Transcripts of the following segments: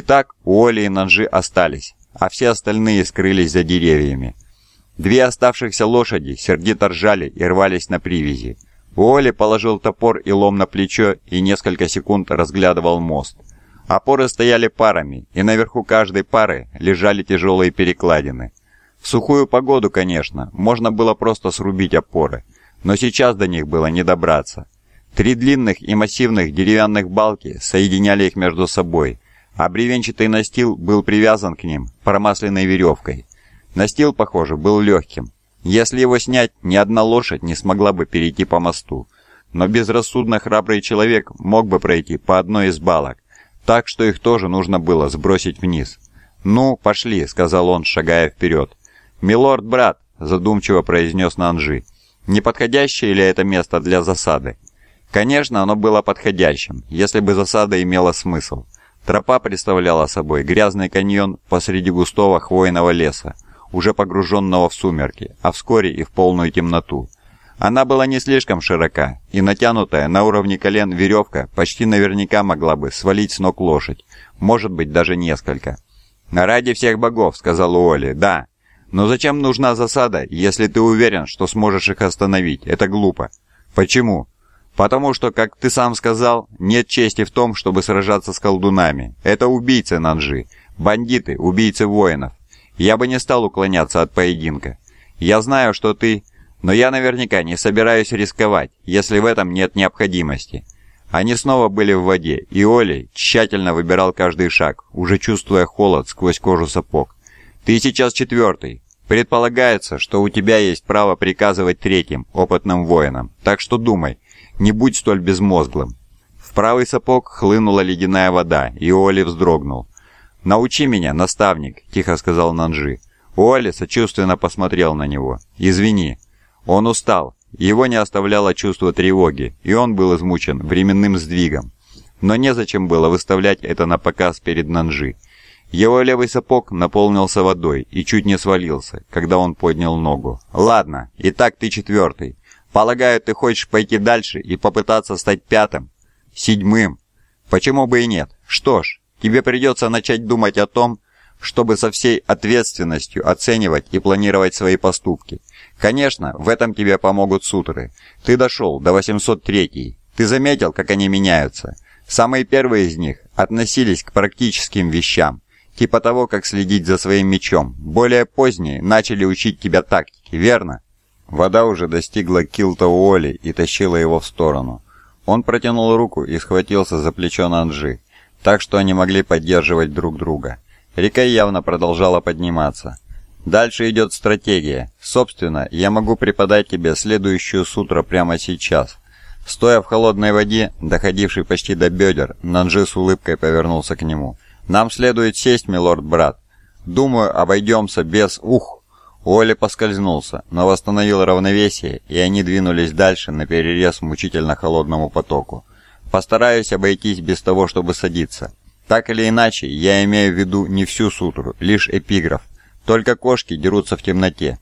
Итак, Уолли и Нанжи остались, а все остальные скрылись за деревьями. Две оставшихся лошади сердито ржали и рвались на привязи. Уолли положил топор и лом на плечо и несколько секунд разглядывал мост. Опоры стояли парами, и наверху каждой пары лежали тяжелые перекладины. В сухую погоду, конечно, можно было просто срубить опоры, но сейчас до них было не добраться. Три длинных и массивных деревянных балки соединяли их между собой, а бревенчатый настил был привязан к ним промасленной веревкой. Настил, похоже, был легким. Если его снять, ни одна лошадь не смогла бы перейти по мосту. Но безрассудно храбрый человек мог бы пройти по одной из балок, так что их тоже нужно было сбросить вниз. «Ну, пошли», — сказал он, шагая вперед. «Милорд, брат», — задумчиво произнес Нанжи, — «неподходящее ли это место для засады?» Конечно, оно было подходящим, если бы засада имела смысл. Тропа представляла собой грязный каньон посреди густого хвойного леса, уже погруженного в сумерки, а вскоре и в полную темноту. Она была не слишком широка, и натянутая на уровне колен веревка почти наверняка могла бы свалить с ног лошадь, может быть даже несколько. «Ради всех богов», — сказал Уолли, — «да. Но зачем нужна засада, если ты уверен, что сможешь их остановить? Это глупо». «Почему?» Потому что, как ты сам сказал, нет чести в том, чтобы сражаться с колдунами. Это убийцы Нанжи, бандиты, убийцы воинов. Я бы не стал уклоняться от поединка. Я знаю, что ты... Но я наверняка не собираюсь рисковать, если в этом нет необходимости. Они снова были в воде, и Оли тщательно выбирал каждый шаг, уже чувствуя холод сквозь кожу сапог. «Ты сейчас четвертый. Предполагается, что у тебя есть право приказывать третьим, опытным воинам. Так что думай, не будь столь безмозглым. В правый сапог хлынула ледяная вода, и Оли вздрогнул. «Научи меня, наставник», — тихо сказал Нанжи. Уолли сочувственно посмотрел на него. «Извини». Он устал. Его не оставляло чувство тревоги, и он был измучен временным сдвигом. Но незачем было выставлять это на показ перед Нанжи. Его левый сапог наполнился водой и чуть не свалился, когда он поднял ногу. «Ладно, итак ты четвертый. Полагаю, ты хочешь пойти дальше и попытаться стать пятым? Седьмым? Почему бы и нет? Что ж, тебе придется начать думать о том, чтобы со всей ответственностью оценивать и планировать свои поступки. Конечно, в этом тебе помогут сутры. Ты дошел до 803 Ты заметил, как они меняются? Самые первые из них относились к практическим вещам, типа того, как следить за своим мечом. Более поздние начали учить тебя тактике, верно? Вода уже достигла килта Уолли и тащила его в сторону. Он протянул руку и схватился за плечо Нанджи, так что они могли поддерживать друг друга. Река явно продолжала подниматься. Дальше идет стратегия. Собственно, я могу преподать тебе следующую сутру прямо сейчас. Стоя в холодной воде, доходившей почти до бедер, Нанджи с улыбкой повернулся к нему. «Нам следует сесть, милорд-брат. Думаю, обойдемся без... Ух!» Уолли поскользнулся, но восстановил равновесие, и они двинулись дальше на перерез мучительно холодному потоку. Постараюсь обойтись без того, чтобы садиться. Так или иначе, я имею в виду не всю сутру, лишь эпиграф. Только кошки дерутся в темноте.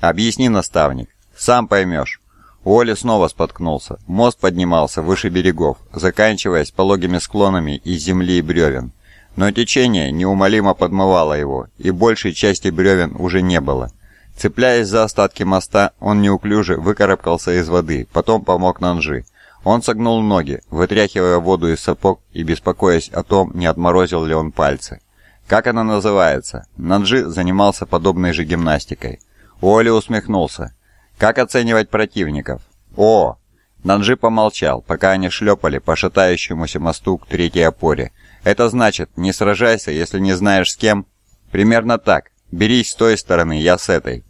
Объясни, наставник. Сам поймешь. Уолли снова споткнулся. Мост поднимался выше берегов, заканчиваясь пологими склонами из земли и бревен. Но течение неумолимо подмывало его, и большей части бревен уже не было. Цепляясь за остатки моста, он неуклюже выкарабкался из воды, потом помог Нанжи. Он согнул ноги, вытряхивая воду из сапог и беспокоясь о том, не отморозил ли он пальцы. Как она называется? Нанжи занимался подобной же гимнастикой. Уолли усмехнулся. Как оценивать противников? О! Нанжи помолчал, пока они шлепали по шатающемуся мосту к третьей опоре. Это значит, не сражайся, если не знаешь с кем. Примерно так. Берись с той стороны, я с этой.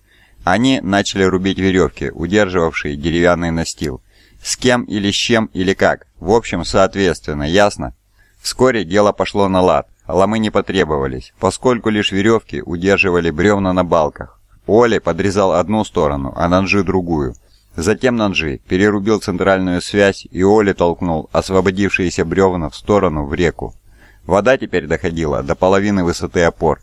Они начали рубить веревки, удерживавшие деревянный настил. С кем или с чем или как. В общем, соответственно, ясно? Вскоре дело пошло на лад. Ломы не потребовались, поскольку лишь веревки удерживали бревна на балках. Оли подрезал одну сторону, а Нанжи другую. Затем Нанжи перерубил центральную связь, и Оли толкнул освободившиеся бревна в сторону, в реку. Вода теперь доходила до половины высоты опор.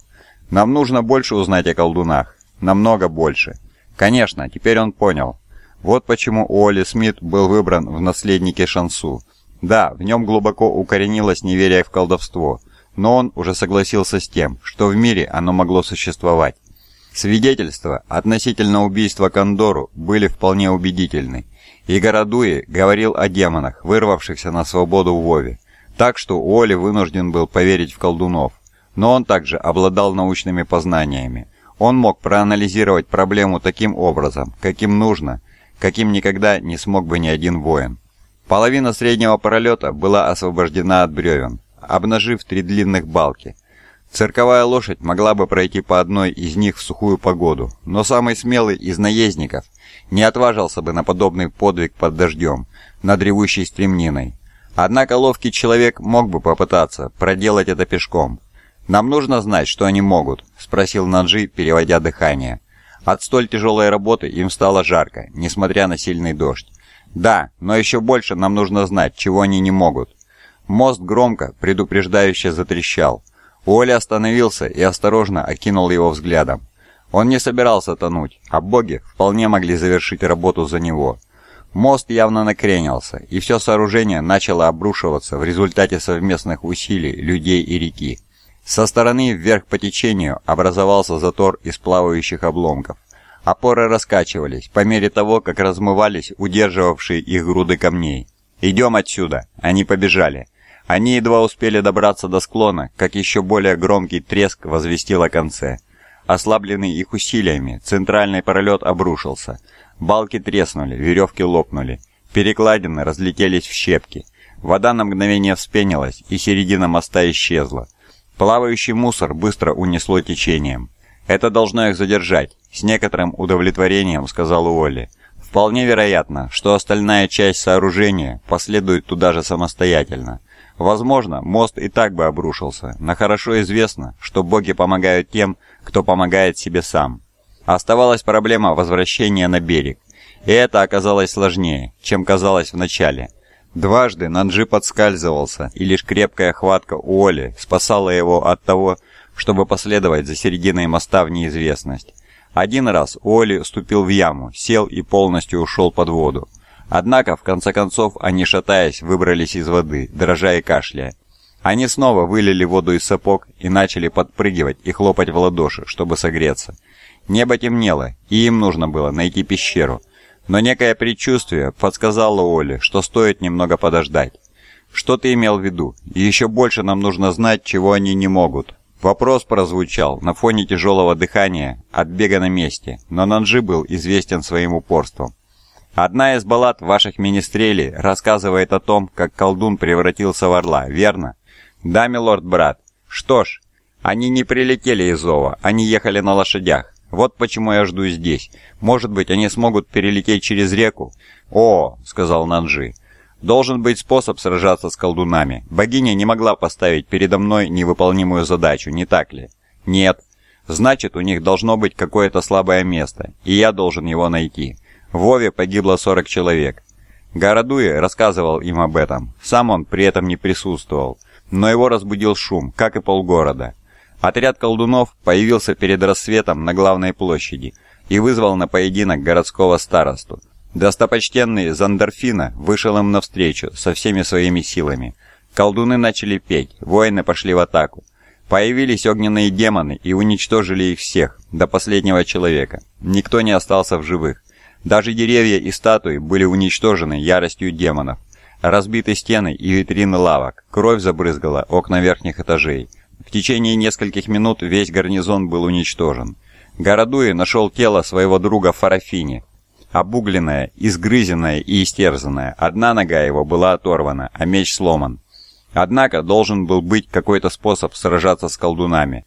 Нам нужно больше узнать о колдунах. Намного больше. Конечно, теперь он понял. Вот почему Уолли Смит был выбран в наследнике Шансу. Да, в нем глубоко укоренилось неверие в колдовство, но он уже согласился с тем, что в мире оно могло существовать. Свидетельства относительно убийства Кондору были вполне убедительны, и Городуи говорил о демонах, вырвавшихся на свободу в Вове, так что Уолли вынужден был поверить в колдунов. Но он также обладал научными познаниями. Он мог проанализировать проблему таким образом, каким нужно, каким никогда не смог бы ни один воин. Половина среднего пролета была освобождена от бревен, обнажив три длинных балки – Цирковая лошадь могла бы пройти по одной из них в сухую погоду, но самый смелый из наездников не отважился бы на подобный подвиг под дождем, над ревущей стремниной. Однако ловкий человек мог бы попытаться проделать это пешком. «Нам нужно знать, что они могут», — спросил Наджи, переводя дыхание. От столь тяжелой работы им стало жарко, несмотря на сильный дождь. «Да, но еще больше нам нужно знать, чего они не могут». Мост громко, предупреждающе затрещал. Уолли остановился и осторожно окинул его взглядом. Он не собирался тонуть, а боги вполне могли завершить работу за него. Мост явно накренился, и все сооружение начало обрушиваться в результате совместных усилий людей и реки. Со стороны вверх по течению образовался затор из плавающих обломков. Опоры раскачивались по мере того, как размывались удерживавшие их груды камней. «Идем отсюда!» Они побежали. Они едва успели добраться до склона, как еще более громкий треск возвестил о конце. Ослабленный их усилиями, центральный пролет обрушился. Балки треснули, веревки лопнули. Перекладины разлетелись в щепки. Вода на мгновение вспенилась, и середина моста исчезла. Плавающий мусор быстро унесло течением. «Это должно их задержать», — с некоторым удовлетворением сказал Уолли. «Вполне вероятно, что остальная часть сооружения последует туда же самостоятельно. Возможно, мост и так бы обрушился, но хорошо известно, что боги помогают тем, кто помогает себе сам. Оставалась проблема возвращения на берег, и это оказалось сложнее, чем казалось вначале. Дважды Нанджи подскальзывался, и лишь крепкая хватка Уоли спасала его от того, чтобы последовать за серединой моста в неизвестность. Один раз Уолли ступил в яму, сел и полностью ушел под воду. Однако, в конце концов, они, шатаясь, выбрались из воды, дрожа и кашляя. Они снова вылили воду из сапог и начали подпрыгивать и хлопать в ладоши, чтобы согреться. Небо темнело, и им нужно было найти пещеру. Но некое предчувствие подсказало Оле, что стоит немного подождать. «Что ты имел в виду? И еще больше нам нужно знать, чего они не могут». Вопрос прозвучал на фоне тяжелого дыхания от бега на месте, но Нанджи был известен своим упорством. Одна из баллад ваших министрелей рассказывает о том, как колдун превратился в орла, верно? Да, милорд-брат. Что ж, они не прилетели из Ова, они ехали на лошадях. Вот почему я жду здесь. Может быть, они смогут перелететь через реку? О, сказал Нанджи. Должен быть способ сражаться с колдунами. Богиня не могла поставить передо мной невыполнимую задачу, не так ли? Нет. Значит, у них должно быть какое-то слабое место, и я должен его найти. В Вове погибло 40 человек. Городуи рассказывал им об этом. Сам он при этом не присутствовал, но его разбудил шум, как и полгорода. Отряд колдунов появился перед рассветом на главной площади и вызвал на поединок городского старосту. Достопочтенный Зандерфина вышел им навстречу со всеми своими силами. Колдуны начали петь, воины пошли в атаку. Появились огненные демоны и уничтожили их всех, до последнего человека. Никто не остался в живых. Даже деревья и статуи были уничтожены яростью демонов. Разбиты стены и витрины лавок, кровь забрызгала окна верхних этажей. В течение нескольких минут весь гарнизон был уничтожен. Городуи нашел тело своего друга Фарафини. Обугленное, изгрызенное и истерзанное. Одна нога его была оторвана, а меч сломан. Однако должен был быть какой-то способ сражаться с колдунами.